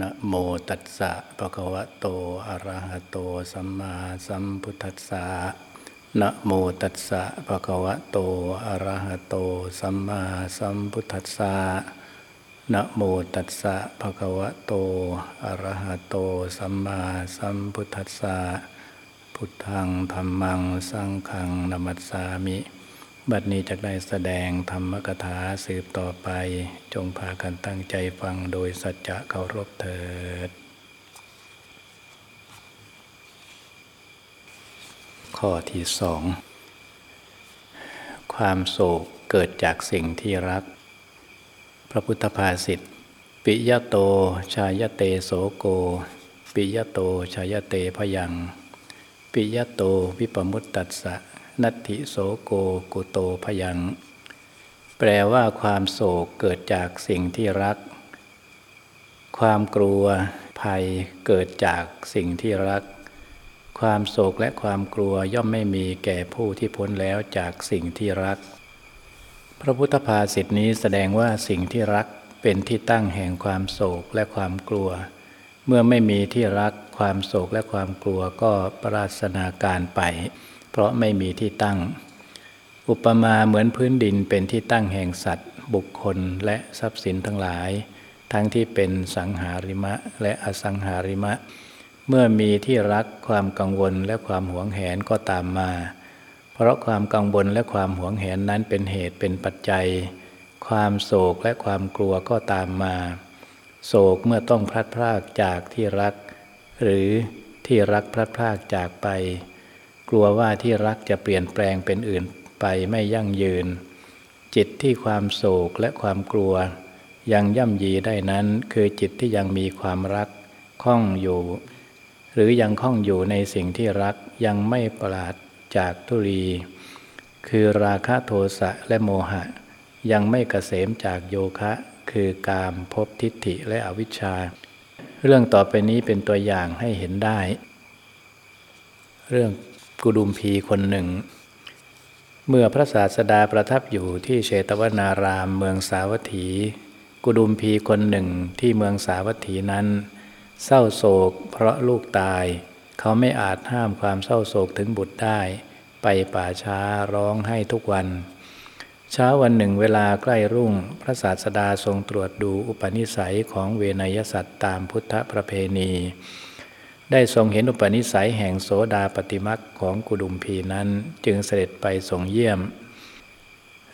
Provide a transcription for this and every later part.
นะโมตัสสะภะคะวะโต อะระหะโต สัมมาสัมพุทธัสสะนะโมตัสสะภะคะวะโต อะระหะโต สัมมาสัมพุทธัสสะนะโมตัสสะภะคะวะโต อะระหะโต สัมมาสัมพุทธัสสะ พุทธังธรรมัง สังฆัง นมัสสามิ บัดนี้จะได้แสดงธรรมกถาสืบต่อไป จงพากันตั้งใจฟังโดยสัจจะเคารพเถิด ข้อที่สอง ความโศกเกิดจากสิ่งที่รัก พระพุทธภาษิตปิยะโต ชายเตโสโก ปิยะโต ชายเตพยัง ปิยะโต วิปมุตตัสสะ นัตถิโสโกกุโตพยัง แปลว่าความโศกเกิดจากสิ่งที่รัก ความกลัวภัยเกิดจากสิ่งที่รัก ความโศกและความกลัวย่อมไม่มีแก่ผู้ที่พ้นแล้วจากสิ่งที่รัก พระพุทธภาษิตนี้แสดงว่าสิ่งที่รักเป็นที่ตั้งแห่งความโศกและความกลัว เมื่อไม่มีที่รักความโศกและความกลัวก็ปราศนาการไป เพราะไม่มีที่ตั้ง อุปมาเหมือนพื้นดินเป็นที่ตั้งแห่งสัตว์ บุคคลและทรัพย์สินทั้งหลาย ทั้งที่เป็นสังหาริมะและอสังหาริมะ เมื่อมีที่รักความกังวลและความหวงแหนก็ตามมา เพราะความกังวลและความหวงแหนนั้นเป็นเหตุเป็นปัจจัย ความโศกและความกลัวก็ตามมาโศกเมื่อต้องพลัดพรากจากที่รัก หรือที่รักพลัดพรากจากไป กลัวว่าที่รักจะเปลี่ยนแปลงเป็นอื่นไปไม่ยั่งยืน จิตที่ความโศกและความกลัว ยังย่ำยีได้นั้นคือจิตที่ยังมีความรักข้องอยู่ หรือยังข้องอยู่ในสิ่งที่รักยังไม่ปราดจากทุลี คือราคะโทสะและโมหะ ยังไม่เกษมจากโยคะ คือกามภพทิฏฐิและอวิชชา เรื่องต่อไปนี้เป็นตัวอย่างให้เห็นได้ เรื่อง กุดุมพีคนหนึ่ง เมื่อพระศาสดาประทับอยู่ที่เชตวนารามเมืองสาวัตถี กุดุมพีคนหนึ่งที่เมืองสาวัตถีนั้น เศร้าโศกเพราะลูกตาย เขาไม่อาจห้ามความเศร้าโศกถึงบุตรได้ ไปป่าช้าร้องให้ทุกวัน เช้าวันหนึ่งเวลาใกล้รุ่งพระศาสดาทรงตรวจดูอุปนิสัยของเวนยสัตว์ตามพุทธประเพณี ได้ทรงเห็นอุปนิสัยแห่งโสดาปฏิมักของกุดุมพีนั้นจึงเสด็จไปทรงเยี่ยม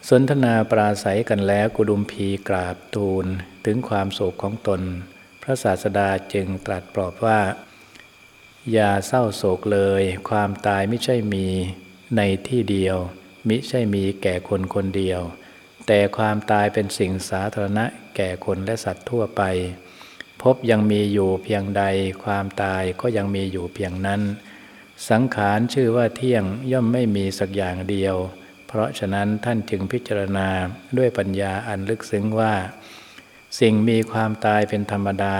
สนทนาปราศัยกันแล้วกุดุมพีกราบทูลถึงความโศกของตน พระศาสดาจึงตรัสปลอบว่า อย่าเศร้าโศกเลย ความตายไม่ใช่มีในที่เดียว มิใช่มีแก่คนคนเดียว แต่ความตายเป็นสิ่งสาธารณะแก่คนและสัตว์ทั่วไป พบยังมีอยู่เพียงใด ความตายก็ยังมีอยู่เพียงนั้น สังขารชื่อว่าเที่ยงย่อมไม่มีสักอย่างเดียว เพราะฉะนั้นท่านจึงพิจารณาด้วยปัญญาอันลึกซึ้งว่า สิ่งมีความตายเป็นธรรมดา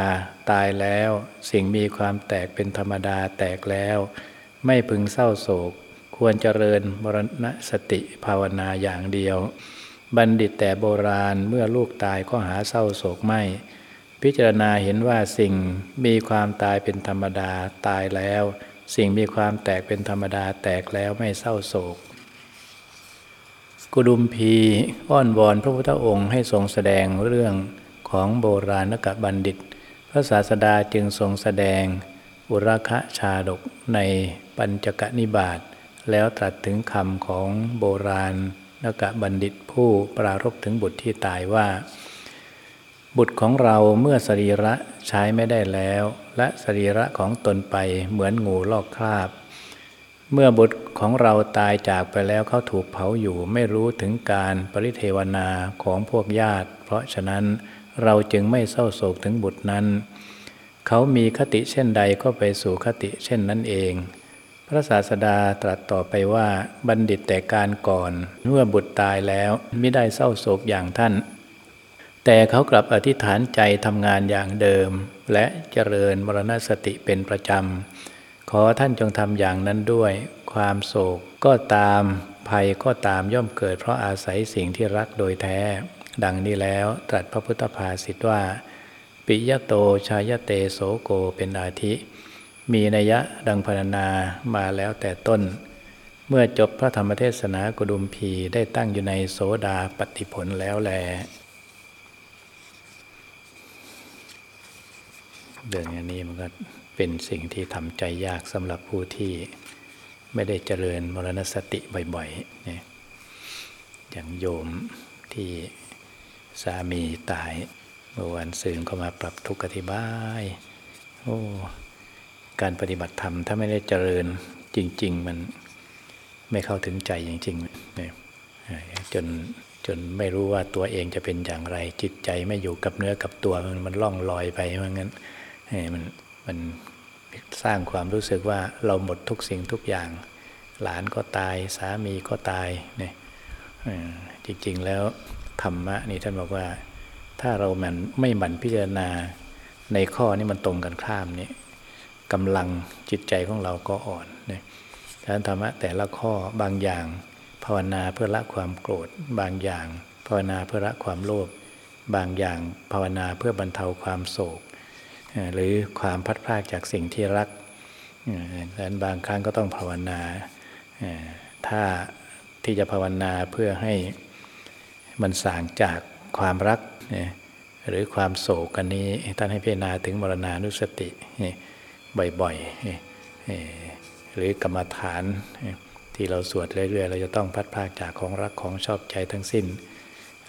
ตายแล้ว สิ่งมีความแตกเป็นธรรมดาแตกแล้ว ไม่พึงเศร้าโศก ควรเจริญมรณสติภาวนาอย่างเดียว บัณฑิตแต่โบราณเมื่อลูกตายก็หาเศร้าโศกไม่ พิจารณาเห็นว่าสิ่งมีความตายเป็นธรรมดาตายแล้ว สิ่งมีความแตกเป็นธรรมดาแตกแล้วไม่เศร้าโศก กุดุมพีอ้อนวอนพระพุทธองค์ให้ทรงแสดงเรื่องของโบราณกบัณฑิต พระศาสดาจึงทรงแสดง อุราคะชาดกในปัญจกนิบาตแล้วตรัสถึงคำของโบราณนกบัณฑิตผู้ปรารบถึงบุตรที่ตายว่า บุตรของเราเมื่อสรีระใช้ไม่ได้แล้ว และสรีระของตนไปเหมือนงูลอกคราบ เมื่อบุตรของเราตายจากไปแล้วเขาถูกเผาอยู่ไม่รู้ถึงการปริเทวนาของพวกญาติ เพราะฉะนั้นเราจึงไม่เศร้าโศกถึงบุตรนั้น เขามีคติเช่นใดก็ไปสู่คติเช่นนั้นเอง พระศาสดาตรัสต่อไปว่าบัณฑิตแต่การก่อน เมื่อบุตรตายแล้วไม่ได้เศร้าโศกอย่างท่าน แต่เขากลับอธิษฐานใจทำงานอย่างเดิม และเจริญมรณสติเป็นประจำ ขอท่านจงทำอย่างนั้นด้วย ความโศกก็ตามภัยก็ตามย่อมเกิดเพราะอาศัยสิ่งที่รักโดยแท้ ดังนี้แล้วตรัสพระพุทธภาษิตว่า ปิยโตชายเตโสโกเป็นอาทิ มีนัยยะดังพรรณนามาแล้วแต่ต้น เมื่อจบพระธรรมเทศนากุดุมพีได้ตั้งอยู่ในโสดาปฏิผลแล้วแล เรื่องนี้มันก็เป็นสิ่งที่ทำใจยากสำหรับผู้ที่ไม่ได้เจริญมรณสติบ่อยๆเนี่ยอย่างโยมที่สามีตายเมื่อวันซืนก็มาปรับทุกข์อธิบาย โอ้การปฏิบัติธรรมถ้าไม่ได้เจริญจริง ๆ มันไม่เข้าถึงใจจริงๆเนี่ยจนจนไม่รู้ว่าตัวเองจะเป็นอย่างไร จิตใจไม่อยู่กับเนื้อกับตัวมันล่องลอยไปเพราะงั้น มันมันสร้างความรู้สึกว่าเราหมดทุกสิ่งทุกอย่าง หลานก็ตายสามีก็ตายเนี่ยจริงๆแล้วธรรมะนี่ท่านบอกว่า ถ้าเรามันไม่หมั่นพิจารณาในข้อนี้มันตรงกันข้ามนี่กำลังจิตใจของเราก็อ่อนเนี่ยดังนั้นธรรมะแต่ละข้อบางอย่าง ภาวนาเพื่อละความโกรธ บางอย่าง ภาวนาเพื่อละความโลภบางอย่างภาวนาเพื่อบรรเทาความโศก หรือความพัดพลาดจากสิ่งที่รักดังนั้นบางครั้งก็ต้องภาวนา ถ้าที่จะภาวนาเพื่อให้มันสางจากความรัก หรือความโศกันนี้ท่านให้พิจารณาถึงมรณานุสติบ่อยๆ หรือกรรมฐานที่เราสวดเรื่อยๆ เราจะต้องพัดพากจากของรักของชอบใจทั้งสิ้น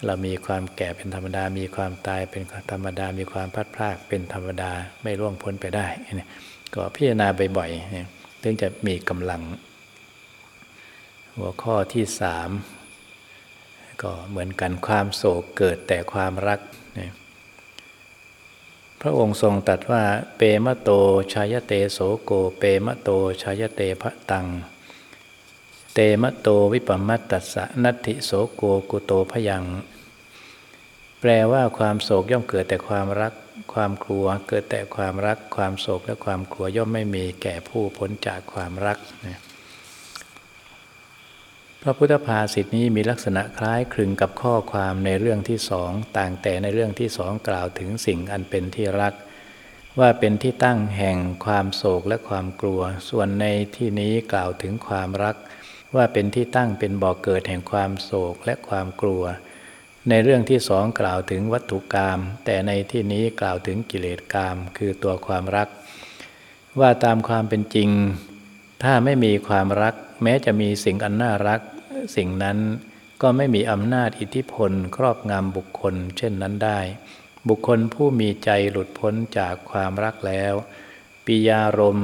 เรามีความแก่เป็นธรรมดา มีความตายเป็นธรรมดา มีความพัดพลากเป็นธรรมดาไม่ร่วงพ้นไปได้ ก็พิจารณาบ่อยๆถึงจะมีกำลัง หัวข้อที่สามก็เหมือนกันความโศกเกิดแต่ความรัก พระองค์ทรงตรัสว่า เปมะโตชายเตโสโก เปมะโตชายเตพระตัง เตมะโตวิปมัตตัสสะนัตถิโสโกกุโตพยัง แปลว่าความโศกย่อมเกิดแต่ความรัก ความกลัวเกิดแต่ความรัก ความโศกและความกลัวย่อมไม่มีแก่ผู้พ้นจากความรักนะพระพุทธภาษิตนี้มีลักษณะคล้ายคลึงกับข้อความในเรื่องที่สองต่างแต่ในเรื่องที่สองกล่าวถึงสิ่งอันเป็นที่รัก ว่าเป็นที่ตั้งแห่งความโศกและความกลัว ส่วนในที่นี้กล่าวถึงความรัก ว่าเป็นที่ตั้งเป็นบ่อกเกิดแห่งความโศกและความกลัว ในเรื่องที่สองกล่าวถึงวัตถุกรรมแต่ในที่นี้กล่าวถึงกิเลสกรรมคือตัวความรัก ว่าตามความเป็นจริง ถ้าไม่มีความรัก แม้จะมีสิ่งอันน่ารัก สิ่งนั้นก็ไม่มีอำนาจอิทธิพล ครอบงำบุคคล เช่นนั้นได้ บุคคลผู้มีใจหลุดพ้นจากความรักแล้วปิยารม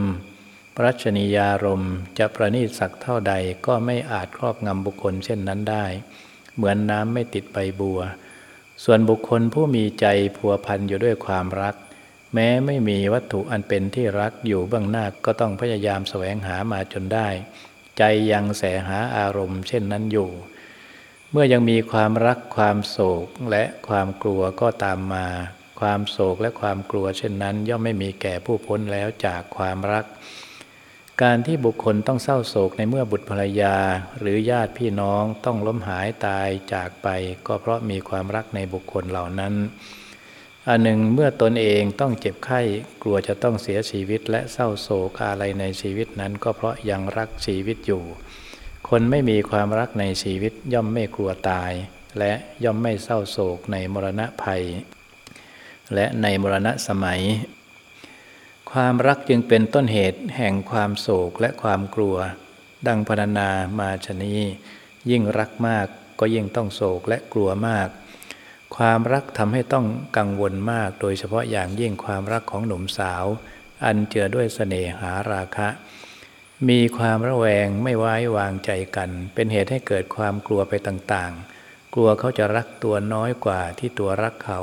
รัชนียารมจะประณีตสักเท่าใดก็ไม่อาจครอบงำบุคคลเช่นนั้นได้ เหมือนน้ำไม่ติดใบบัว ส่วนบุคคลผู้มีใจพัวพันอยู่ด้วยความรัก แม้ไม่มีวัตถุอันเป็นที่รักอยู่เบื้องหน้าก็ต้องพยายามแสวงหามาจนได้ ใจยังแสหาอารมณ์เช่นนั้นอยู่ เมื่อยังมีความรักความโศกและความกลัวก็ตามมาความโศกและความกลัวเช่นนั้น ย่อมไม่มีแก่ผู้พ้นแล้วจากความรัก การที่บุคคลต้องเศร้าโศกในเมื่อบุตรภรรยา หรือญาติพี่น้องต้องล้มหายตายจากไป ก็เพราะมีความรักในบุคคลเหล่านั้น อันหนึ่งเมื่อตนเองต้องเจ็บไข้กลัวจะต้องเสียชีวิตและเศร้าโศกอะไรในชีวิตนั้น ก็เพราะยังรักชีวิตอยู่ คนไม่มีความรักในชีวิตย่อมไม่กลัวตาย และย่อมไม่เศร้าโศกในมรณะภัย และในมรณะสมัย ความรักจึงเป็นต้นเหตุแห่งความโศกและความกลัว ดังพรรณนามาชนียิ่งรักมากก็ยิ่งต้องโศกและกลัวมาก ความรักทำให้ต้องกังวลมาก โดยเฉพาะอย่างยิ่งความรักของหนุ่มสาว อันเจือด้วยสเสน่หาราคะ มีความระแวงไม่ไว้วางใจกัน เป็นเหตุให้เกิดความกลัวไปต่างๆ กลัวเขาจะรักตัวน้อยกว่าที่ตัวรักเขา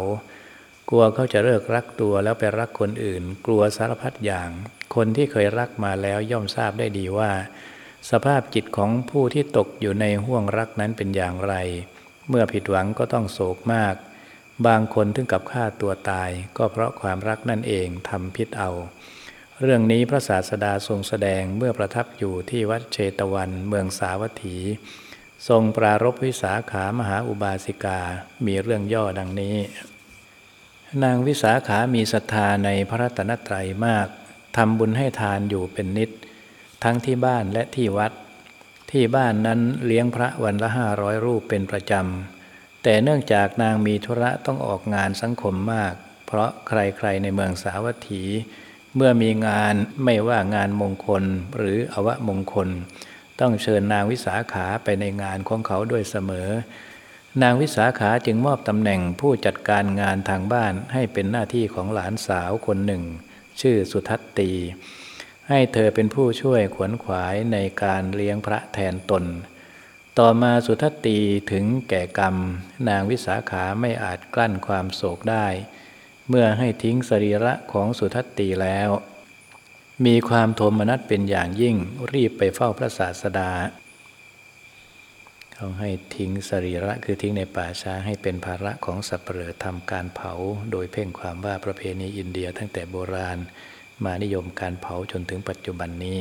กลัวเขาจะเลิกรักตัวแล้วไปรักคนอื่น กลัวสารพัดอย่าง คนที่เคยรักมาแล้วย่อมทราบได้ดีว่า สภาพจิตของผู้ที่ตกอยู่ในห่วงรักนั้นเป็นอย่างไร เมื่อผิดหวังก็ต้องโศกมาก บางคนถึงกับฆ่าตัวตาย ก็เพราะความรักนั่นเองทำพิษเอา เรื่องนี้พระศาสดาทรงแสดงเมื่อประทับอยู่ที่วัดเชตวัน เมืองสาวัตถี ทรงปรารบวิสาขามหาอุบาสิกา มีเรื่องย่อดังนี้ นางวิสาขามีศรัทธาในพระรัตนตรัยมากทำบุญให้ทานอยู่เป็นนิด ทั้งที่บ้านและที่วัด ที่บ้านนั้นเลี้ยงพระวันละห้าร้อยรูปเป็นประจำ แต่เนื่องจากนางมีธุระต้องออกงานสังคมมาก เพราะใครๆในเมืองสาวัตถี เมื่อมีงานไม่ว่างานมงคลหรืออวมงคล ต้องเชิญนางวิสาขาไปในงานของเขาด้วยเสมอ นางวิสาขาจึงมอบตำแหน่งผู้จัดการงานทางบ้านให้เป็นหน้าที่ของหลานสาวคนหนึ่ง ชื่อสุทัตตี ให้เธอเป็นผู้ช่วยขวนขวายในการเลี้ยงพระแทนตน ต่อมาสุทัตตีถึงแก่กรรม นางวิสาขาไม่อาจกลั้นความโศกได้ เมื่อให้ทิ้งสรีระของสุทัตตีแล้ว มีความโทมนัสเป็นอย่างยิ่งรีบไปเฝ้าพระศาสดา เขาให้ทิ้งสรีระคือทิ้งในป่าช้าให้เป็นภาระของสัปเหร่อทำการเผา โดยเพ่งความว่าประเพณีอินเดียตั้งแต่โบราณ มานิยมการเผาจนถึงปัจจุบันนี้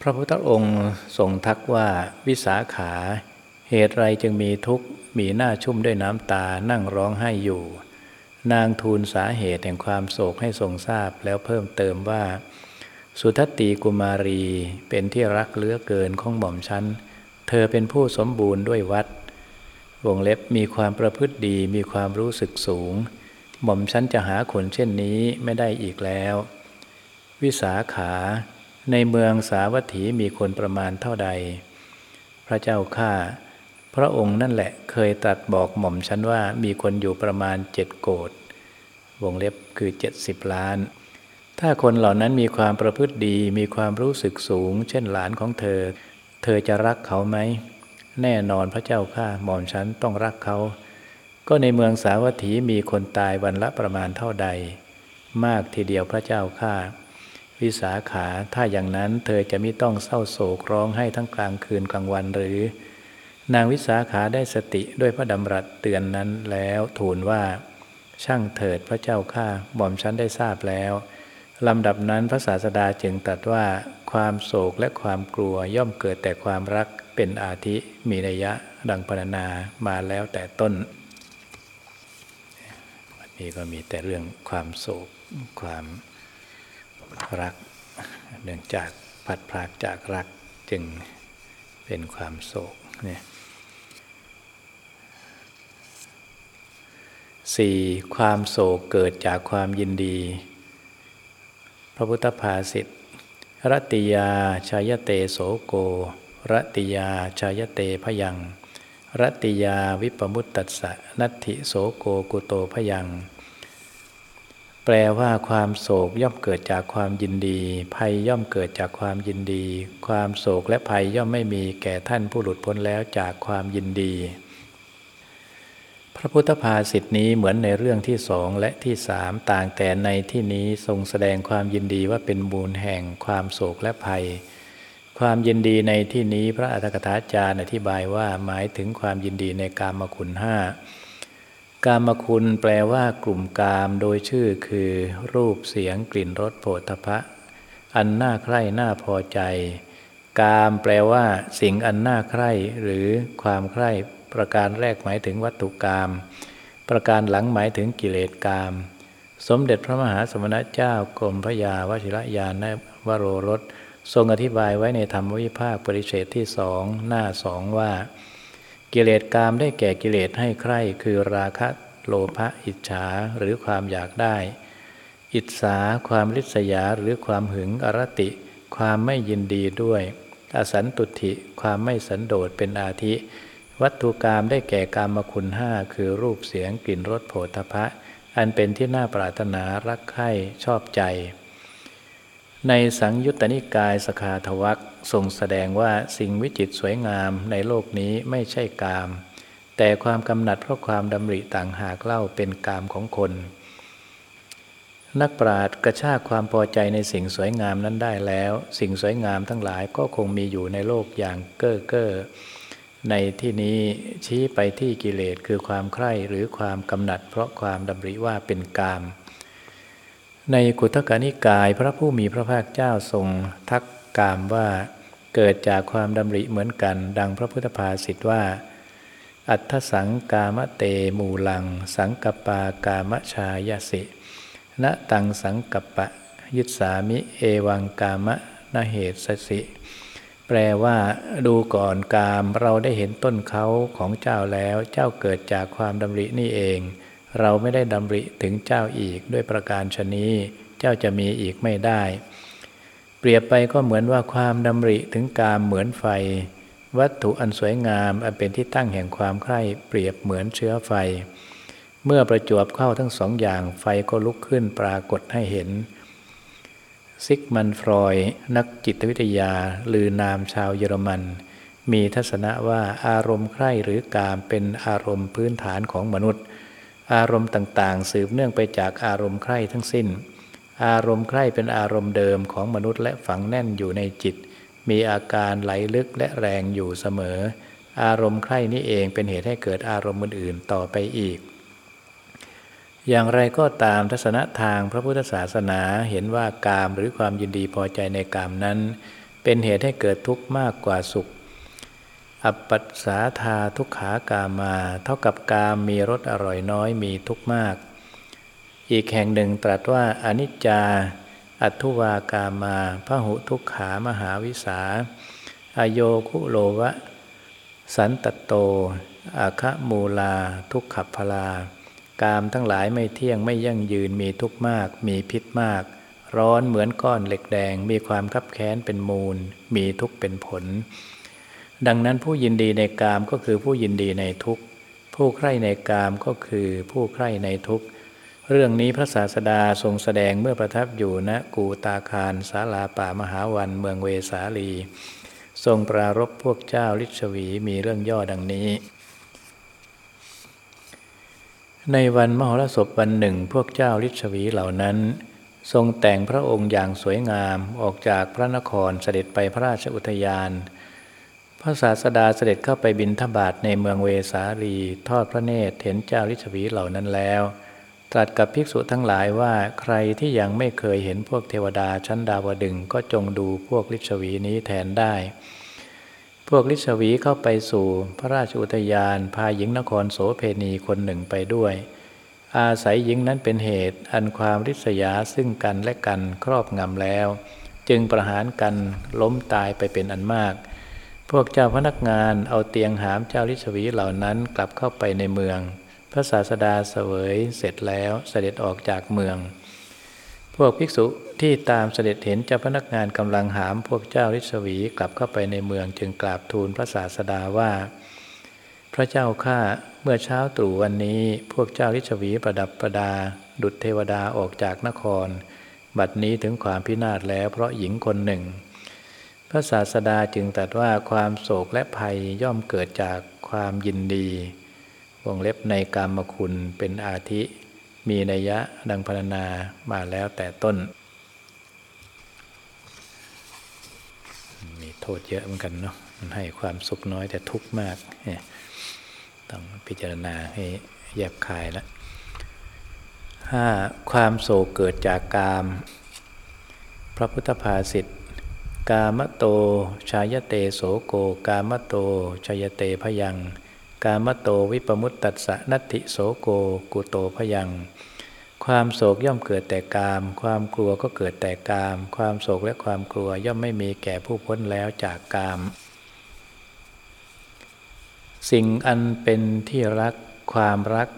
พระพุทธองค์ทรงทักว่าวิสาขา เหตุไรจึงมีทุกข์มีหน้าชุ่มด้วยน้ำตานั่งร้องไห้อยู่ นางทูลสาเหตุแห่งความโศกให้ทรงทราบแล้วเพิ่มเติมว่า สุทัตตีกุมารีเป็นที่รักเลือเกินของหม่อมชั้น เธอเป็นผู้สมบูรณ์ด้วยวัด วงเล็บมีความประพฤติดีมีความรู้สึกสูง หม่อมชั้นจะหาคนเช่นนี้ไม่ได้อีกแล้ว วิสาขา ในเมืองสาวัตถีมีคนประมาณเท่าใด พระเจ้าข้าพระองค์นั่นแหละเคยตัดบอกหม่อมชั้นว่ามีคนอยู่ประมาณเจ็ดโกดวงเล็บคือเจ็ดสิบล้าน ถ้าคนเหล่านั้นมีความประพฤติดี มีความรู้สึกสูง เช่นหลานของเธอ เธอจะรักเขาไหม แน่นอนพระเจ้าข้าหม่อมฉันต้องรักเขา ก็ในเมืองสาวัตถีมีคนตายวันละประมาณเท่าใด มากทีเดียวพระเจ้าข้าวิสาขาถ้าอย่างนั้นเธอจะไม่ต้องเศร้าโศกร้องให้ทั้งกลางคืนกลางวันหรือ นางวิสาขาได้สติด้วยพระดำรัสเตือนนั้นแล้วทูลว่า ช่างเถิดพระเจ้าข้าหม่อมฉันได้ทราบแล้ว ลำดับนั้นพระศาสดาจึงตรัสว่าความโศกและความกลัวย่อมเกิดแต่ความรักเป็นอาทิมีนัยะดังพรรณนามาแล้วแต่ต้นวันนี้ก็มีแต่เรื่องความโศกความรัก เนื่องจากพัดพลากจากรักจึงเป็นความโศกเนี่ยสี่ความโศกเกิดจากความยินดี พระพุทธภาษิตรติยาชายเตโสโกรติยาชายเตพยังรติยาวิปมุตตัสสะนัตถิโสโกกุโตพยัง แปลว่าความโศกย่อมเกิดจากความยินดี ภัยย่อมเกิดจากความยินดี ความโศกและภัยย่อมไม่มีแก่ท่านผู้หลุดพ้นแล้วจากความยินดี พระพุทธภาษิตนี้เหมือนในเรื่องที่สองและที่สามต่างแต่ในที่นี้ทรงแสดงความยินดีว่าเป็นมูลแห่งความโศกและภัย ความยินดีในที่นี้พระอัฏฐกถาจารย์อธิบายว่าหมายถึงความยินดีในกามคุณห้ากามคุณแปลว่ากลุ่มกามโดยชื่อคือ รูปเสียงกลิ่นรสโผฏฐะอันน่าใคร่น่าพอใจ กามแปลว่า สิ่งอันน่าใคร่หรือความใคร่ ประการแรกหมายถึงวัตถุกรรมประการหลังหมายถึงกิเลสกรรมสมเด็จพระมหาสมณเจ้ากรมพระยาวชิรยานวโรรสทรงอธิบายไว้ในธรรมวิภาคปริเฉตที่สองหน้าสองว่า กิเลสกรรมได้แก่กิเลสให้ใคร่คือราคะโลภะอิจฉาหรือความอยากได้ อิจฉาความริษยาหรือความหึงอรติ ความไม่ยินดีด้วย อสันตุถิความไม่สันโดษเป็นอาทิ วัตถุกรรมได้แก่กรรมคุณห้าคือรูปเสียงกลิ่นรสโผฏฐะอันเป็นที่น่าปรารถนารักใคร่ชอบใจ ในสังยุตตนิกายสขาทวักทรงแสดงว่าสิ่งวิจิตสวยงามในโลกนี้ไม่ใช่กาม แต่ความกำหนัดเพราะความดำริต่างหากเล่าเป็นกามของคน นักปราชญ์กระชากความพอใจในสิ่งสวยงามนั้นได้แล้ว สิ่งสวยงามทั้งหลายก็คงมีอยู่ในโลกอย่างเก้อเก้อ ในที่นี้ชี้ไปที่กิเลสคือความใคร่หรือความกำหนัด เพราะความดำริว่าเป็นกาม ในกุทกานิกายพระผู้มีพระภาคเจ้าทรงทักกามว่าเกิดจากความดำริเหมือนกัน ดังพระพุทธภาษิตว่า อัทธสังกามเตมูลัง สังกปากามชายสิณตังสังกปะ ยุตสามิ เอวังกามะนเหตุสสิ แปลว่าดูก่อนกามเราได้เห็นต้นเขาของเจ้าแล้ว เจ้าเกิดจากความดำรินี่เอง เราไม่ได้ดำริถึงเจ้าอีกด้วยประการชนี้ เจ้าจะมีอีกไม่ได้ เปรียบไปก็เหมือนว่าความดำริถึงกามเหมือนไฟ วัตถุอันสวยงามอันเป็นที่ตั้งแห่งความใคร่เปรียบเหมือนเชื้อไฟ เมื่อประจวบเข้าทั้งสองอย่างไฟก็ลุกขึ้นปรากฏให้เห็น ซิกมันฟรอย นักจิตวิทยา ลือนามชาวเยอรมัน มีทัศนะว่าอารมณ์ใคร่หรือกามเป็นอารมณ์พื้นฐานของมนุษย์ อารมณ์ต่างๆ สืบเนื่องไปจากอารมณ์ใคร่ทั้งสิ้น อารมณ์ใคร่เป็นอารมณ์เดิมของมนุษย์และฝังแน่นอยู่ในจิต มีอาการไหลลึกและแรงอยู่เสมอ อารมณ์ใคร่นี้เองเป็นเหตุให้เกิดอารมณ์อื่นๆต่อไปอีก อย่างไรก็ตามทัศนะทางพระพุทธศาสนาเห็นว่ากามหรือความยินดีพอใจในกามนั้น เป็นเหตุให้เกิดทุกข์มากกว่าสุข อัปปัสสาธาทุกขากามา เท่ากับกามมีรสอร่อยน้อยมีทุกข์มาก อีกแห่งหนึ่งตรัสว่าอนิจจา อัตุวากามาพหุทุกขามหาวิสา อโยคุโลวะ สันตโตอาคะมูลา ทุกขพลา กามทั้งหลายไม่เที่ยงไม่ยั่งยืนมีทุกข์มาก มีพิษมาก ร้อนเหมือนก้อนเหล็กแดง มีความคับแค้นเป็นมูล มีทุกข์เป็นผล ดังนั้นผู้ยินดีในกามก็คือผู้ยินดีในทุกข์ ผู้ใคร่ในกามก็คือผู้ใคร่ในทุกข์ เรื่องนี้พระศาสดาทรงแสดงเมื่อประทับอยู่ณกูตาคารศาลาป่ามหาวันเมืองเวสาลี ทรงปรารบพวกเจ้าลิชวีมีเรื่องย่อดังนี้ ในวันมหรสพวันหนึ่งพวกเจ้าฤชวีเหล่านั้น ทรงแต่งพระองค์อย่างสวยงามออกจากพระนครเสด็จไปพระราชอุทยาน พระศาสดาเสด็จเข้าไปบินทบาทในเมืองเวสาลีทอดพระเนตรเห็นเจ้าฤชวีเหล่านั้นแล้ว ตรัสกับภิกษุทั้งหลายว่าใครที่ยังไม่เคยเห็นพวกเทวดาชั้นดาวดึงก็จงดูพวกฤชวีนี้แทนได้ พวกลิชวีเข้าไปสู่พระราชอุทยาน พาหญิงนครโสเพณีคนหนึ่งไปด้วย อาศัยหญิงนั้นเป็นเหตุอันความริษยาซึ่งกันและกันครอบงำแล้ว จึงประหารกันล้มตายไปเป็นอันมาก พวกเจ้าพนักงานเอาเตียงหามเจ้าลิชวีเหล่านั้นกลับเข้าไปในเมือง พระศาสดาเสวยเสร็จแล้วเสด็จออกจากเมือง พวกภิกษุ ที่ตามเสด็จเห็นเจ้าพนักงานกำลังหามพวกเจ้าฤศวีกลับเข้าไปในเมืองจึงกราบทูลพระศาสดาว่า พระเจ้าข้าเมื่อเช้าตรู่วันนี้พวกเจ้าฤศวีประดับประดา ดุจเทวดาออกจากนคร บัดนี้ถึงความพินาศแล้วเพราะหญิงคนหนึ่ง พระศาสดาจึงตรัสว่าความโศกและภัยย่อมเกิดจากความยินดี วงเล็บในกามคุณเป็นอาทิ มีนัยยะดังพรรณนามาแล้วแต่ต้น มี โทษเยอะเหมือนกันเนาะมันให้ความสุขน้อยแต่ทุกข์มากต้องพิจารณาให้แยบคายแล้วห้าความโศกเกิดจากกาม พระพุทธภาษิตกามโต ชายเตโสโก กามโต ชายเตพยัง กามโตวิปมุตตัสสะนัตถิโสโก กุโตพยัง ความโศกย่อมเกิดแต่กาม ความกลัวก็เกิดแต่กาม ความโศกและความกลัวย่อมไม่มีแก่ผู้พ้นแล้วจากกาม สิ่งอันเป็นที่รัก ความรัก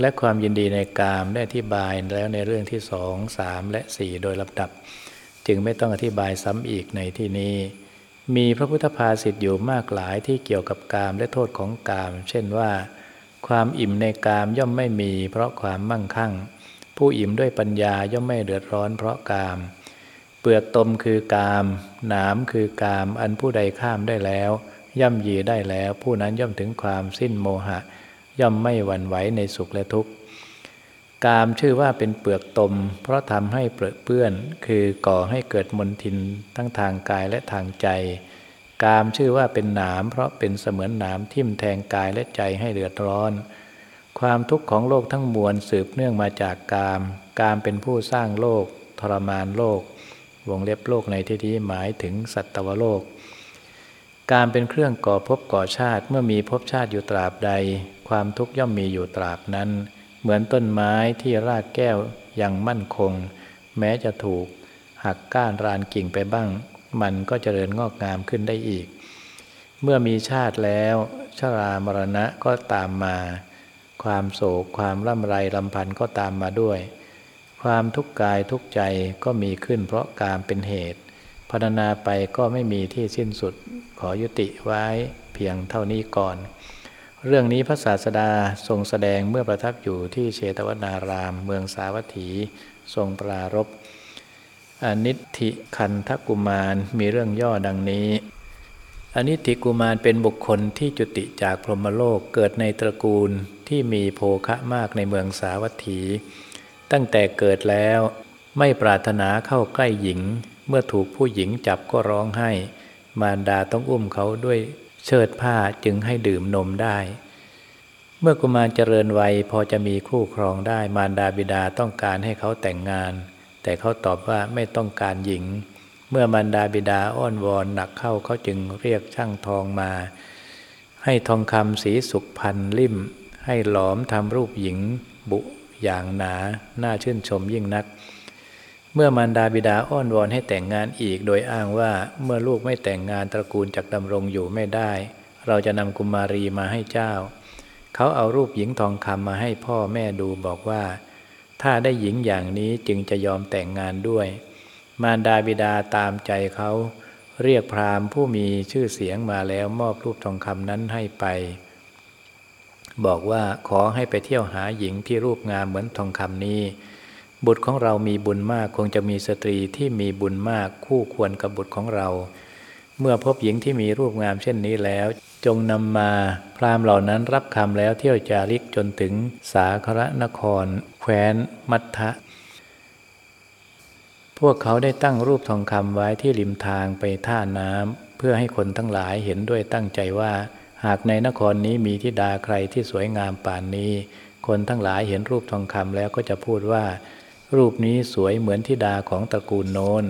และความยินดีในกามได้อธิบายแล้วในเรื่องที่สองสามและสี่โดยลำดับ จึงไม่ต้องอธิบายซ้ำอีกในที่นี้ มีพระพุทธภาษิตอยู่มากหลายที่เกี่ยวกับกามและโทษของกาม เช่นว่า ความอิ่มในกามย่อมไม่มี เพราะความมั่งคั่ง ผู้อิ่มด้วยปัญญาย่อมไม่เดือดร้อนเพราะกาม เปลือกตมคือกามหนามคือกาม อันผู้ใดข้ามได้แล้ว ย่ำยีได้แล้ว ผู้นั้นย่อมถึงความสิ้นโมหะ ย่อมไม่หวั่นไหวในสุขและทุกข์กามชื่อว่าเป็นเปลือกตม เพราะทำให้เปลือเปื้อน คือก่อให้เกิดมลทินทั้งทางกายและทางใจ กามชื่อว่าเป็นหนามเพราะเป็นเสมือนหนามทิ่มแทงกายและใจให้เดือดร้อน ความทุกข์ของโลกทั้งมวลสืบเนื่องมาจากกาม กามเป็นผู้สร้างโลก ทรมานโลก วงเล็บโลกในที่นี้หมายถึงสัตวโลก การเป็นเครื่องก่อภพก่อชาติ เมื่อมีภพชาติอยู่ตราบใด ความทุกข์ย่อมมีอยู่ตราบนั้น เหมือนต้นไม้ที่รากแก้วยังมั่นคง แม้จะถูกหักก้านรานกิ่งไปบ้าง มันก็จเจริญงอกงามขึ้นได้อีก เมื่อมีชาติแล้ว ชรามรณะก็ตามมา ความโศกความร่ำไรลำพันธ์ก็ตามมาด้วย ความทุกข์กายทุกใจก็มีขึ้นเพราะการเป็นเหตุพรรณนาไปก็ไม่มีที่สิ้นสุดขอยุติไว้เพียงเท่านี้ก่อน เรื่องนี้พระศาสดาทรงแสดงเมื่อประทับอยู่ที่เชตวนาราม เมืองสาวัตถี ทรงปรารบอนิธิคันทกุมารมีเรื่องย่อดังนี้ อนิธิกุมารเป็นบุคคลที่จุติจากพรหมโลกเกิดในตระกูลที่มีโภคะมากในเมืองสาวัตถี ตั้งแต่เกิดแล้วไม่ปรารถนาเข้าใกล้หญิง เมื่อถูกผู้หญิงจับก็ร้องไห้ มารดาต้องอุ้มเขาด้วยเชิดผ้าจึงให้ดื่มนมได้ เมื่อกุมารเจริญวัยพอจะมีคู่ครองได้มารดาบิดาต้องการให้เขาแต่งงาน แต่เขาตอบว่าไม่ต้องการหญิง มื่อมารดาบิดาอ้อนวอนหนักเข้าเขาจึงเรียกช่างทองมา ให้ทองคำสีสุกพันลิ่ม ให้หลอมทำรูปหญิงบุอย่างหนาน่าชื่นชมยิ่งนัก เมื่อมารดาบิดาอ้อนวอนให้แต่งงานอีก โดยอ้างว่าเมื่อลูกไม่แต่งงานตระกูลจักดำรงอยู่ไม่ได้ เราจะนำกุมารีมาให้เจ้า เขาเอารูปหญิงทองคำมาให้พ่อแม่ดูบอกว่า ถ้าได้หญิงอย่างนี้จึงจะยอมแต่งงานด้วย มารดาบิดาตามใจเขาเรียกพราหมณ์ผู้มีชื่อเสียงมาแล้วมอบรูปทองคำนั้นให้ไป บอกว่าขอให้ไปเที่ยวหาหญิงที่รูปงามเหมือนทองคำนี้ บุตรของเรามีบุญมากคงจะมีสตรีที่มีบุญมากคู่ควรกับบุตรของเรา เมื่อพบหญิงที่มีรูปงามเช่นนี้แล้ว จงนำมาพราหมณ์เหล่านั้นรับคำแล้วเที่ยวจาริกจนถึงสาครนคร แคว้นมัทธะ พวกเขาได้ตั้งรูปทองคำไว้ที่ริมทางไปท่าน้ำเพื่อให้คนทั้งหลายเห็นด้วยตั้งใจว่า หากในนครนี้มีทิดาใครที่สวยงามป่านนี้ คนทั้งหลายเห็นรูปทองคำแล้วก็จะพูดว่า รูปนี้สวยเหมือนทิดาของตระกูลโนน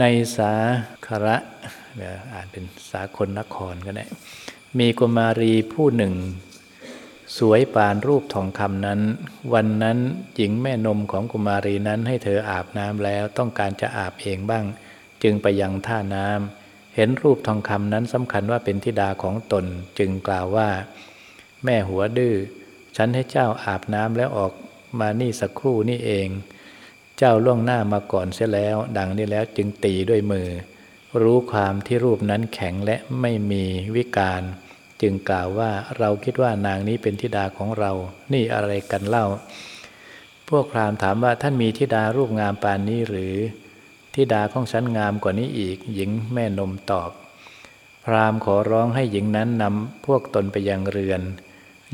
ในสาคระอ่านเป็นสาคนนครก็ได้มีกุมารีผู้หนึ่ง สวยปานรูปทองคำนั้น วันนั้นหญิงแม่นมของกุมารีนั้นให้เธออาบน้ำแล้วต้องการจะอาบเองบ้าง จึงไปยังท่าน้ำเห็นรูปทองคำนั้นสำคัญว่าเป็นธิดาของตนจึงกล่าวว่า แม่หัวดื้อฉันให้เจ้าอาบน้ำแล้วออกมานี่สักครู่นี่เอง เจ้าล่วงหน้ามาก่อนเสียแล้ว ดังนี้แล้วจึงตีด้วยมือ รู้ความที่รูปนั้นแข็งและไม่มีวิการ จึงกล่าวว่าเราคิดว่านางนี้เป็นธิดาของเรา นี่อะไรกันเล่า พวกพราหมณ์ถามว่าท่านมีธิดารูปงามปานนี้หรือธิดาของฉันงามกว่านี้อีก หญิงแม่นมตอบ พราหมณ์ขอร้องให้หญิงนั้นนำพวกตนไปยังเรือน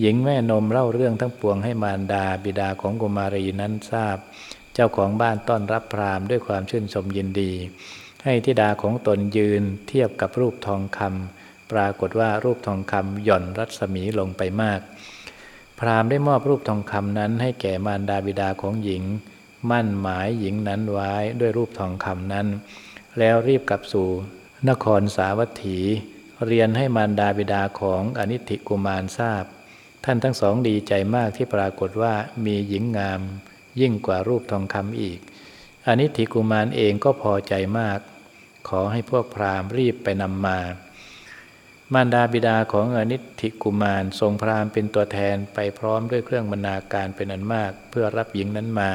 หญิงแม่นมเล่าเรื่องทั้งปวงให้มารดาบิดาของกุมารีนั้นทราบ เจ้าของบ้านต้อนรับพราหมณ์ด้วยความชื่นชมยินดี ให้ธิดาของตนยืนเทียบกับรูปทองคำ ปรากฏว่ารูปทองคำหย่อนรัศมีลงไปมาก พราหมณ์ได้มอบรูปทองคำนั้นให้แก่มารดาบิดาของหญิง มั่นหมายหญิงนั้นไว้ด้วยรูปทองคำนั้น แล้วรีบกลับสู่นครสาวัตถี เรียนให้มารดาบิดาของอนิธิกุมารทราบ ท่านทั้งสองดีใจมากที่ปรากฏว่ามีหญิงงาม ยิ่งกว่ารูปทองคำอีกอนิธิกุมารเองก็พอใจมาก ขอให้พวกพราหมณ์รีบไปนำมา มารดาบิดาของอนิธิกุมารทรงพราหมณ์เป็นตัวแทนไปพร้อมด้วยเครื่องบรรณาการเป็นอันมากเพื่อรับหญิงนั้นมา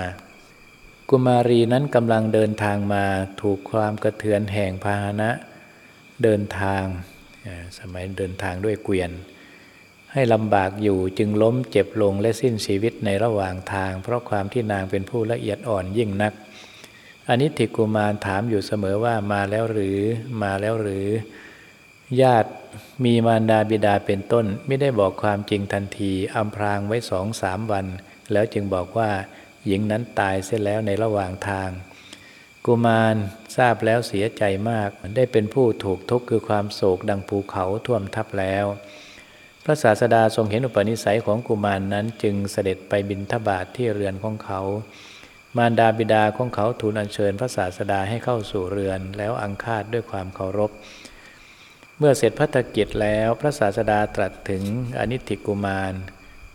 กุมารีนั้นกำลังเดินทางมาถูกความกระเทือนแห่งพาหนะ เดินทางสมัยเดินทางด้วยเกวียน ให้ลำบากอยู่จึงล้มเจ็บลงและสิ้นชีวิตในระหว่างทาง เพราะความที่นางเป็นผู้ละเอียดอ่อนยิ่งนักอนิติกุมารถามอยู่เสมอว่ามาแล้วหรือมาแล้วหรือ ญาติมีมารดาบิดาเป็นต้นไม่ได้บอกความจริงทันทีอำพรางไว้สองสามวัน แล้วจึงบอกว่า หญิงนั้นตายเสียแล้วในระหว่างทาง กุมารทราบแล้วเสียใจมากได้เป็นผู้ถูกทุกข์คือความโศกดังภูเขาท่วมทับแล้ว พระศาสดาทรงเห็นอุปนิสัยของกุมารนนั้นจึงเสด็จไปบินทบาทที่เรือนของเขา มารดาบิดาของเขาทูลอัญเชิญพระศาสดาให้เข้าสู่เรือนแล้วอังคาดด้วยความเคารพ เมื่อเสร็จพัฒกิจแล้วพระศาสดาตรัสถึงอนิติกุมาร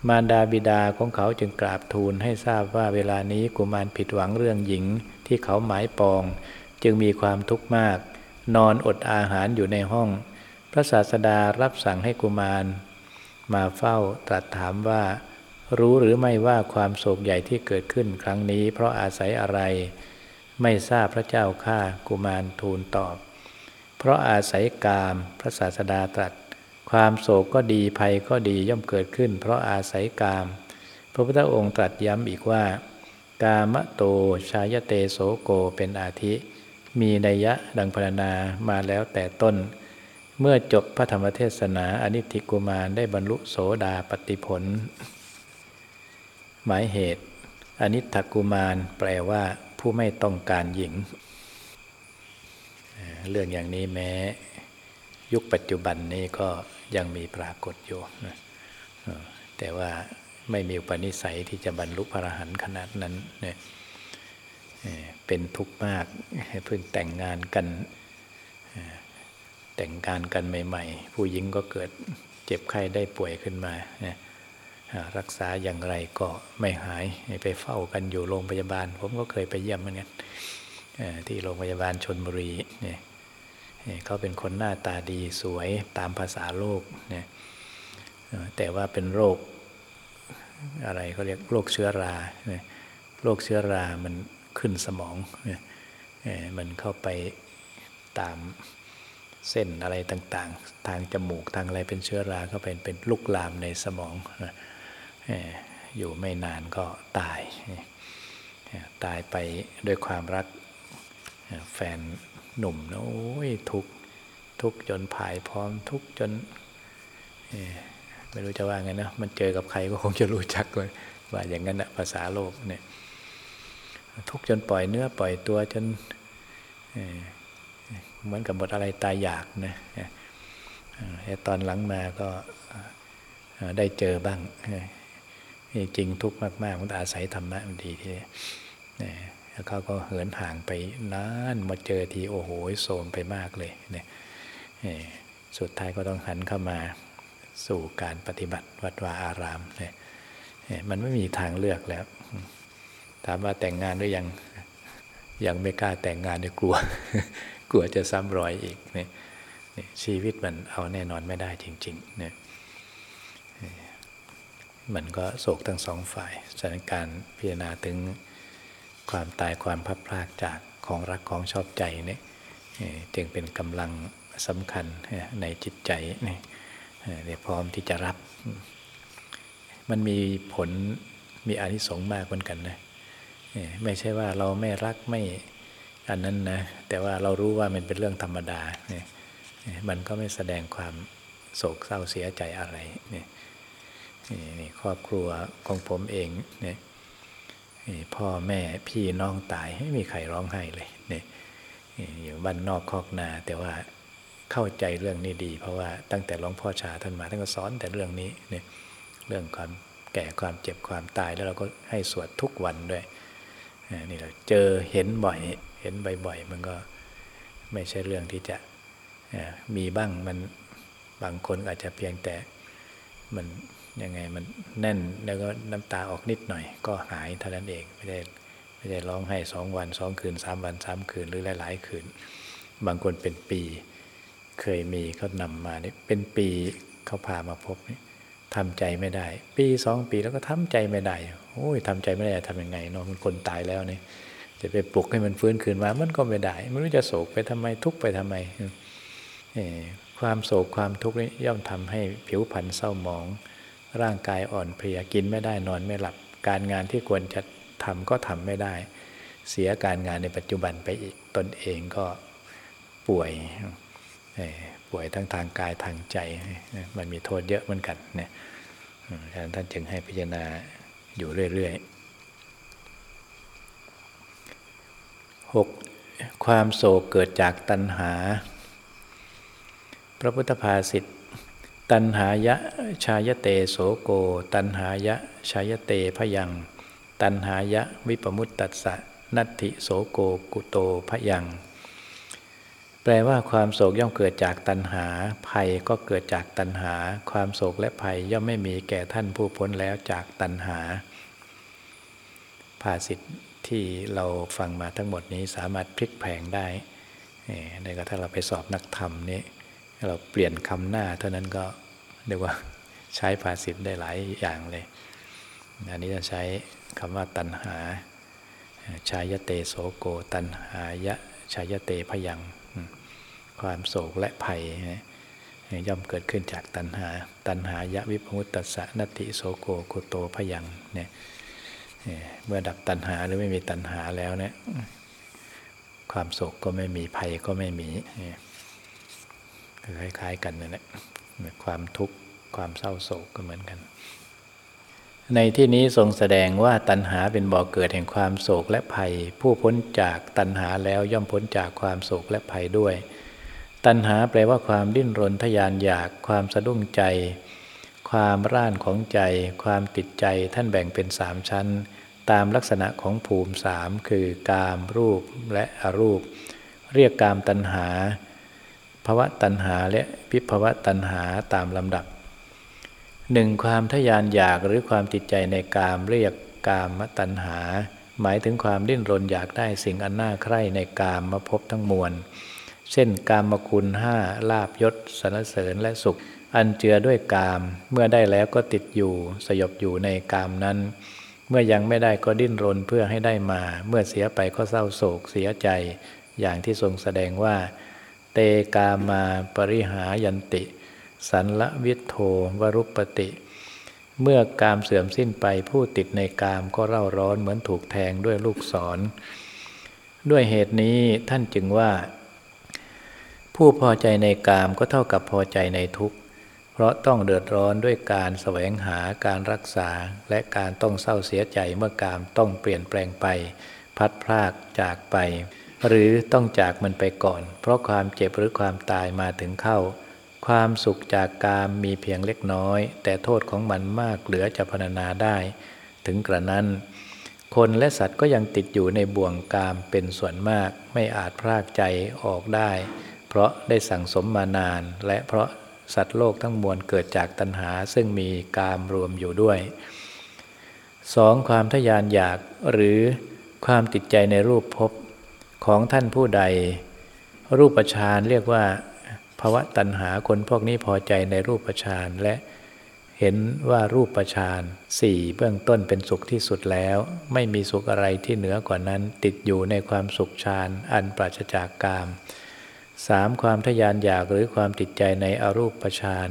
มารดาบิดาของเขาจึงกราบทูลให้ทราบว่าเวลานี้กุมารผิดหวังเรื่องหญิงที่เขาหมายปอง จึงมีความทุกข์มาก นอนอดอาหารอยู่ในห้อง พระศาสดารับสั่งให้กุมาร มาเฝ้าตรัสถามว่า รู้หรือไม่ว่าความโศกใหญ่ที่เกิดขึ้นครั้งนี้เพราะอาศัยอะไร ไม่ทราบพระเจ้าข้ากุมารทูลตอบ เพราะอาศัยกามพระศาสดาตรัส ความโศกก็ดีภัยก็ดีย่อมเกิดขึ้น เพราะอาศัยกาม พระพุทธองค์ตรัสย้ำอีกว่า กามโตชายเตโสโกเป็นอาทิ มีนัยยะดังพรรณนามาแล้วแต่ต้น เมื่อจบพระธรรมเทศนาอนิติกุมารได้บรรลุโสดาปติผล หมายเหตุอนิถกุมารแปลว่าผู้ไม่ต้องการหญิง เรื่องอย่างนี้แม้ ยุคปัจจุบันนี้ก็ยังมีปรากฏอยู่นะแต่ว่าไม่มีอุปนิสัยที่จะบรรลุพระอรหันต์ขนาดนั้นเนี่ยเป็นทุกข์มากเพิ่งแต่งงานกัน แต่งงานกันใหม่ ๆ ผู้หญิงก็เกิดเจ็บไข้ได้ป่วยขึ้นมา รักษาอย่างไรก็ไม่หายไปเฝ้ากันอยู่โรงพยาบาล ผมก็เคยไปเยี่ยมเหมือนกันที่โรงพยาบาลชนบุรีเนี่ย เขาเป็นคนหน้าตาดีสวยตามภาษาโลกเนี่ยแต่ว่าเป็นโรคอะไรเขาเรียกโรคเชื้อราโรคเชื้อรามันขึ้นสมอง มันเข้าไปตามเส้นอะไรต่างๆ ทางจมูกทางอะไรเป็นเชื้อราเข้าไปเป็นลุกลามในสมอง อยู่ไม่นานก็ตาย ตายไปด้วยความรักแฟน หนุ่มนะโอ้ยทุกทุกจนผายพร้อมทุกจนไม่รู้จะว่าไงนะมันเจอกับใครก็คงจะรู้จักเลยว่าอย่างนั้นนะภาษาโลกเนี่ยทุกจนปล่อยเนื้อปล่อยตัวจนเหมือนกับหมดอะไรตายอยากนะแต่ตอนหลังมาก็ได้เจอบ้างจริงทุกข์มากๆมันอาศัยธรรมะมันดีที่ แล้วเขาก็เหินห่างไปนานมาเจอทีโอ้โหโสมไปมากเลยเนี่ยสุดท้ายก็ต้องหันเข้ามาสู่การปฏิบัติวัดวาอารามเนี่ยมันไม่มีทางเลือกแล้ว ถามว่าแต่งงานหรือยังยังไม่กล้าแต่งงานเนี่ยกลัว กลัวจะซ้ำรอยอีกเนี่ยชีวิตมันเอาแน่นอนไม่ได้จริงๆเนี่ยมันก็โศกทั้งสองฝ่ายสถานการณ์พิจารณาถึง ความตายความพัดพลากจากของรักของชอบใจเนี่ยจึงเป็นกำลังสำคัญในจิตใจเนี่ยพร้อมที่จะรับ มันมีผลมีอานิสงส์มากเหมือนกันนะไม่ใช่ว่าเราไม่รักไม่อันนั้นนะแต่ว่าเรารู้ว่ามันเป็นเรื่องธรรมดาเนี่ยมันก็ไม่แสดงความโศกเศร้าเสียใจอะไรเนี่ยนี่ครอบครัวของผมเองเนี่ย พ่อแม่พี่น้องตายไม่มีใครร้องไห้เลยเนี่ยอยู่บ้านนอกคอกนา แต่ว่าเข้าใจเรื่องนี้ดี เพราะว่าตั้งแต่หลวงพ่อชาท่านมาท่านก็สอนแต่เรื่องนี้เนี่ยเรื่องความแก่ความเจ็บความตายแล้วเราก็ให้สวดทุกวันด้วยนี่เราเจอเห็นบ่อยเห็นบ่อยๆมันก็ไม่ใช่เรื่องที่จะมีบ้างมันบางคนอาจจะเพียงแต่ มันยังไงมันแน่นแล้วก็น้ำตาออกนิดหน่อย ก็หายเท่านั้นเองไม่ได้ไม่ได้ร้องไห้สองวันสองคืนสามวันสามคืนหรือหลาย ๆ คืน บางคนเป็นปี เคยมีเขานำมานี่เป็นปีเขาพามาพบนี่ทำใจไม่ได้ ปีสองปีแล้วก็ทำใจไม่ได้โอ้ยทำใจไม่ได้ทำยังไงเนาะมันคนตายแล้วนี่จะไปปลุกให้มันฟื้นคืนมา มันก็ไม่ได้ไม่รู้จะโศกไปทำไมทุกไปทำไมเอ ความโศกความทุกข์นี้ย่อมทำให้ผิวพรรณเศร้าหมอง ร่างกายอ่อนเพลียกินไม่ได้นอนไม่หลับ การงานที่ควรจะทำก็ทำไม่ได้ เสียการงานในปัจจุบันไปอีกตนเองก็ป่วยป่วยทั้งทางกายทางใจ มันมีโทษเยอะเหมือนกันเนี่ยฉะนั้นท่านจึงให้พิจารณาอยู่เรื่อยๆหกความโศกเกิดจากตัณหา พระพุทธภาษิตตันหายะชายเตโสโก ตันหายะชายเตพยัง ตันหายะวิปมุตตัสสะนัตถิโสโกกุโตพยัง แปลว่าความโศกย่อมเกิดจากตัณหา ภัยก็เกิดจากตัณหา ความโศกและภัยย่อมไม่มีแก่ท่านผู้พ้นแล้วจากตัณหา ภาษิตที่เราฟังมาทั้งหมดนี้สามารถพลิกแผงได้นี่ก็ถ้าเราไปสอบนักธรรมนี่ เราเปลี่ยนคำหน้า เท่านั้นก็เรียกว่าใช้ภาษิตได้หลายอย่างเลยอันนี้จะใช้คำว่าตัณหา ชายเตโสโก ตัณหายะชายเตพยัง ความโศกและภัย ย่อมเกิดขึ้นจากตัณหา ตัณหายะวิปมุตตสะนติโสโกโกโตพยังเนี่ยเมื่อดับตัณหาหรือไม่มีตัณหาแล้วเนี่ยความโศกก็ไม่มีภัยก็ไม่มี คล้ายๆกันนั่นแหละความทุกข์ความเศร้าโศกก็เหมือนกัน ในที่นี้ทรงแสดงว่าตัณหาเป็นบ่อกเกิดแห่งความโศกและภัย ผู้พ้นจากตัณหาแล้วย่อมพ้นจากความโศกและภัยด้วย ตัณหาแปลว่าความดิ้นรนทยานอยากความสะดุ้งใจ ความร่านของใจ ความติดใจท่านแบ่งเป็นสามชั้น ตามลักษณะของภูมิสามคือกามรูปและอรูป เรียกกามตัณหา ภวะตัณหาและพิภวะตัณหาตามลำดับหนึ่งความทยานอยากหรือความติดใจในกามเรียกกามตัณหา หมายถึงความดิ้นรนอยากได้สิ่งอันน่าใคร่ในกามมาพบทั้งมวล เช่นกามคุณห้าลาบยศสรรเสริญและสุข อันเจือด้วยกาม เมื่อได้แล้วก็ติดอยู่ สยบอยู่ในกามนั้น เมื่อยังไม่ได้ก็ดิ้นรนเพื่อให้ได้มา เมื่อเสียไปก็เศร้าโศกเสียใจ อย่างที่ทรงแสดงว่า เตกามาปริหายันติ สันละวิทโทวรุปติ เมื่อกามเสื่อมสิ้นไปผู้ติดในกามก็เร่าร้อนเหมือนถูกแทงด้วยลูกศร ด้วยเหตุนี้ท่านจึงว่า ผู้พอใจในกามก็เท่ากับพอใจในทุกข์ เพราะต้องเดือดร้อนด้วยการแสวงหาการรักษา และการต้องเศร้าเสียใจเมื่อกามต้องเปลี่ยนแปลงไป พัดพรากจากไป หรือต้องจากมันไปก่อน เพราะความเจ็บหรือความตายมาถึงเข้า ความสุขจากกามมีเพียงเล็กน้อย แต่โทษของมันมากเหลือจะพรรณนาได้ ถึงกระนั้น คนและสัตว์ก็ยังติดอยู่ในบ่วงกามเป็นส่วนมากไม่อาจพรากใจออกได้ เพราะได้สั่งสมมานาน และเพราะสัตว์โลกทั้งมวลเกิดจากตัณหาซึ่งมีกามรวมอยู่ด้วยสองความทยานอยากหรือความติดใจในรูปพบ ของท่านผู้ใด รูปฌานเรียกว่าภาวะตัณหาคนพวกนี้พอใจในรูปฌานและเห็นว่ารูปฌานสี่เบื้องต้นเป็นสุขที่สุดแล้ว ไม่มีสุขอะไรที่เหนือกว่านั้นติดอยู่ในความสุขฌานอันปราศจากกามสามความทยานอยากหรือความติดใจในอรูปฌาน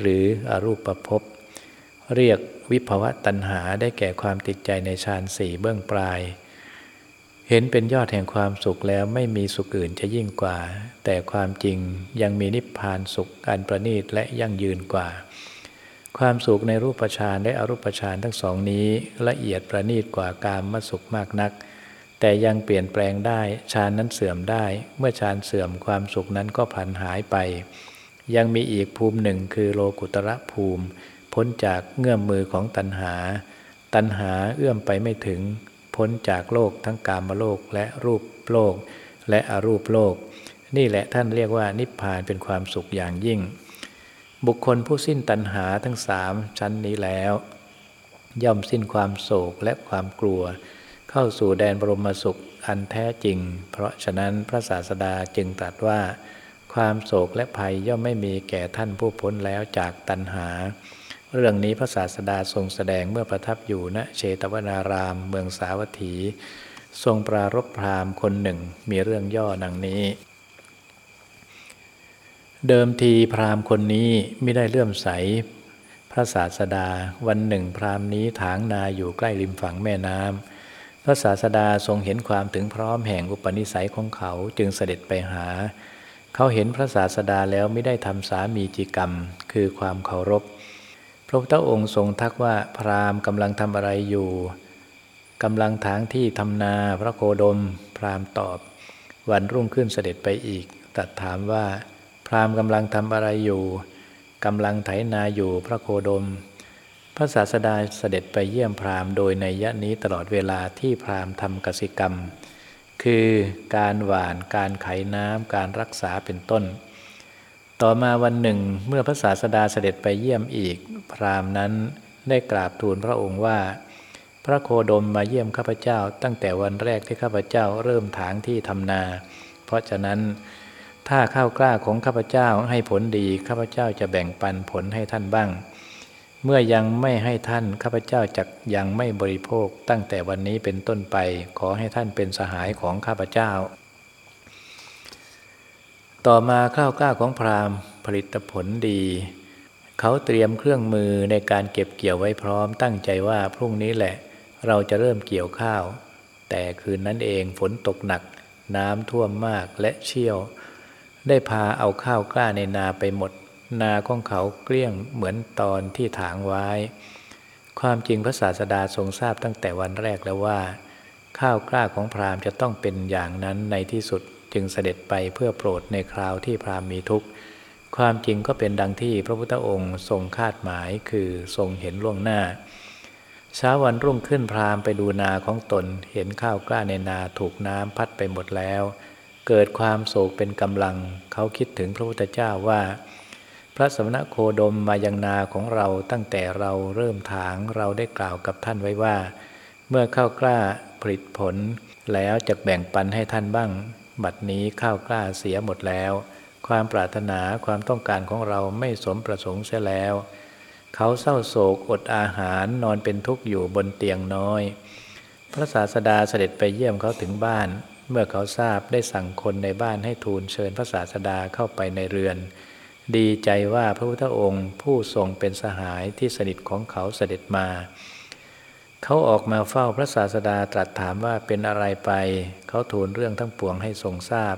หรืออรูปประพบเรียกวิภวะตัณหาได้แก่ความติดใจในฌานสี่เบื้องปลาย เห็นเป็นยอดแห่งความสุขแล้วไม่มีสุขอื่นจะยิ่งกว่า แต่ความจริงยังมีนิพพานสุขอันประณีตและยั่งยืนกว่า ความสุขในรูปฌานและอรูปฌานทั้งสองนี้ละเอียดประณีตกว่าการมสุขมากนัก แต่ยังเปลี่ยนแปลงได้ฌานนั้นเสื่อมได้ เมื่อฌานเสื่อมความสุขนั้นก็ผันหายไป ยังมีอีกภูมิหนึ่งคือโลกุตระภูมิ พ้นจากเงื่อมมือของตัณหา ตัณหาเอื้อมไปไม่ถึง พ้นจากโลกทั้งกามโลกและรูปโลก และอรูปโลก นี่แหละท่านเรียกว่านิพพานเป็นความสุขอย่างยิ่ง บุคคลผู้สิ้นตัณหาทั้งสามชั้นนี้แล้ว ย่อมสิ้นความโศกและความกลัว เข้าสู่แดนบรมสุขอันแท้จริง เพราะฉะนั้นพระศาสดาจึงตรัสว่า ความโศกและภัยย่อมไม่มีแก่ท่านผู้พ้นแล้วจากตัณหา เรื่องนี้พระศาสดาทรงแสดงเมื่อประทับอยู่ณเชตวนาราม เมืองสาวัตถี ทรงปรารบพราหมณ์คนหนึ่งมีเรื่องย่อดังนี้ เดิมทีพราหมณ์คนนี้ไม่ได้เลื่อมใส พระศาสดาวันหนึ่งพราหมณ์นี้ถางนาอยู่ใกล้ริมฝั่งแม่น้ำพระศาสดาทรงเห็นความถึงพร้อมแห่งอุปนิสัยของเขาจึงเสด็จไปหา เขาเห็นพระศาสดาแล้วไม่ได้ทำสามีจิกรรม คือความเคารพ พระพุทธองค์ทรงทักว่าพราหมณ์กำลังทำอะไรอยู่กำลังถางที่ทำนาพระโคดม พราหมณ์ตอบ วันรุ่งขึ้นเสด็จไปอีกตัดถามว่า พราหมณ์กำลังทำอะไรอยู่กำลังไถนาอยู่พระโคดม พระศาสดาเสด็จไปเยี่ยมพราหมณ์โดยในยะนี้ตลอดเวลาที่พราหมณ์ทำกสิกรรม คือการหวานการไขน้ำการรักษาเป็นต้น ต่อมาวันหนึ่งเมื่อพระศาสดาเสด็จไปเยี่ยมอีก พราหมณ์นั้นได้กราบทูลพระองค์ว่า พระโคดมมาเยี่ยมข้าพเจ้า ตั้งแต่วันแรกที่ข้าพเจ้าเริ่มถางที่ทำนา เพราะฉะนั้น ถ้าข้าวกล้าของข้าพเจ้าให้ผลดีข้าพเจ้าจะแบ่งปันผลให้ท่านบ้าง เมื่อยังไม่ให้ท่านข้าพเจ้าจะยังไม่บริโภค ตั้งแต่วันนี้เป็นต้นไปขอให้ท่านเป็นสหายของข้าพเจ้า ต่อมาข้าวกล้าของพราหมณ์ผลิตผลดี เขาเตรียมเครื่องมือในการเก็บเกี่ยวไว้พร้อมตั้งใจว่าพรุ่งนี้แหละ เราจะเริ่มเกี่ยวข้าว แต่คืนนั้นเองฝนตกหนัก น้ำท่วมมากและเชี่ยว ได้พาเอาข้าวกล้าในนาไปหมด นาของเขาเกลี้ยงเหมือนตอนที่ถางไว้ ความจริงพระศาสดาทรงทราบตั้งแต่วันแรกแล้วว่า ข้าวกล้าของพราหมณ์จะต้องเป็นอย่างนั้นในที่สุด จึงเสด็จไปเพื่อโปรดในคราวที่พราหมณ์มีทุกข์ ความจริงก็เป็นดังที่พระพุทธองค์ทรงคาดหมายคือทรงเห็นล่วงหน้า เช้าวันรุ่งขึ้นพราหมณ์ไปดูนาของตน เห็นข้าวกล้าในนาถูกน้ำพัดไปหมดแล้ว เกิดความโศกเป็นกำลัง เขาคิดถึงพระพุทธเจ้าว่า พระสมณโคดมมายังนาของเราตั้งแต่เราเริ่มถางเราได้กล่าวกับท่านไว้ว่า เมื่อข้าวกล้าผลิตผลแล้วจะแบ่งปันให้ท่านบ้าง บัดนี้ข้าวกล้าเสียหมดแล้ว ความปรารถนาความต้องการของเราไม่สมประสงค์เสียแล้ว เขาเศร้าโศกอดอาหารนอนเป็นทุกข์อยู่บนเตียงน้อย พระศาสดาเสด็จไปเยี่ยมเขาถึงบ้าน เมื่อเขาทราบได้สั่งคนในบ้านให้ทูลเชิญพระศาสดาเข้าไปในเรือน ดีใจว่าพระพุทธองค์ผู้ทรงเป็นสหายที่สนิทของเขาเสด็จมา เขาออกมาเฝ้าพระศาสดาตรัสถามว่าเป็นอะไรไป เขาทูลเรื่องทั้งปวงให้ทรงทราบ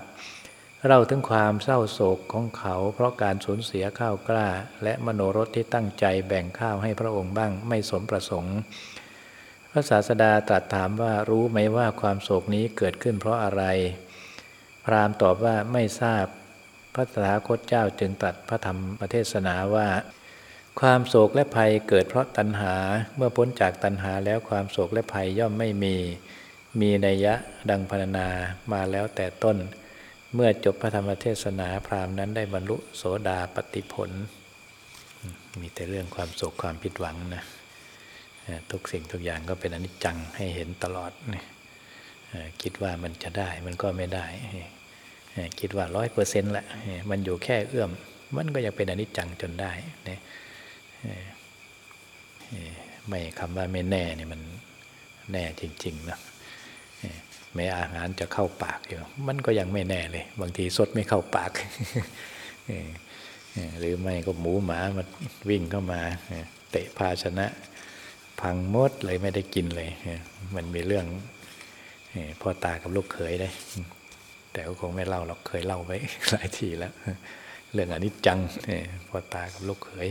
เราถึงความเศร้าโศกของเขา เพราะการสูญเสียข้าวกล้า และมโนรสที่ตั้งใจแบ่งข้าวให้พระองค์บ้างไม่สมประสงค์ พระศาสดาตรัสถามว่ารู้ไหมว่าความโศกนี้เกิดขึ้นเพราะอะไร พราหมณ์ตอบว่าไม่ทราบ พระสาคตเจ้าจึงตรัสพระธรรมเทศนาว่า ความโศกและภัยเกิดเพราะตัณหา เมื่อพ้นจากตัณหาแล้วความโศกและภัยย่อมไม่มี มีนัยยะดังพรรณนามาแล้วแต่ต้น เมื่อจบพระธรรมเทศนาพราหมณ์นั้นได้บรรลุโสดาปติผล มีแต่เรื่องความโศกความผิดหวังนะ ทุกสิ่งทุกอย่างก็เป็นอนิจจังให้เห็นตลอด คิดว่ามันจะได้มันก็ไม่ได้ คิดว่าร้อยเปอร์เซ็นต์ละ มันอยู่แค่เอื้อม มันก็ยังเป็นอนิจจังจนได้น ไม่คำว่าไม่แน่เนี่ยมันแน่จริงๆนะแม้อาหารจะเข้าปากอยู่มันก็ยังไม่แน่เลย บางทีสดไม่เข้าปากหรือไม่ก็หมูหมามาวิ่งเข้ามา เตะภาชนะ พังมดเลยไม่ได้กินเลย มันมีเรื่องพ่อตากับลูกเขยได้ แต่ก็คงไม่เล่าหรอกเคยเล่าไว้หลายทีแล้ว เรื่องอนิจจังพ่อตากับลูกเขย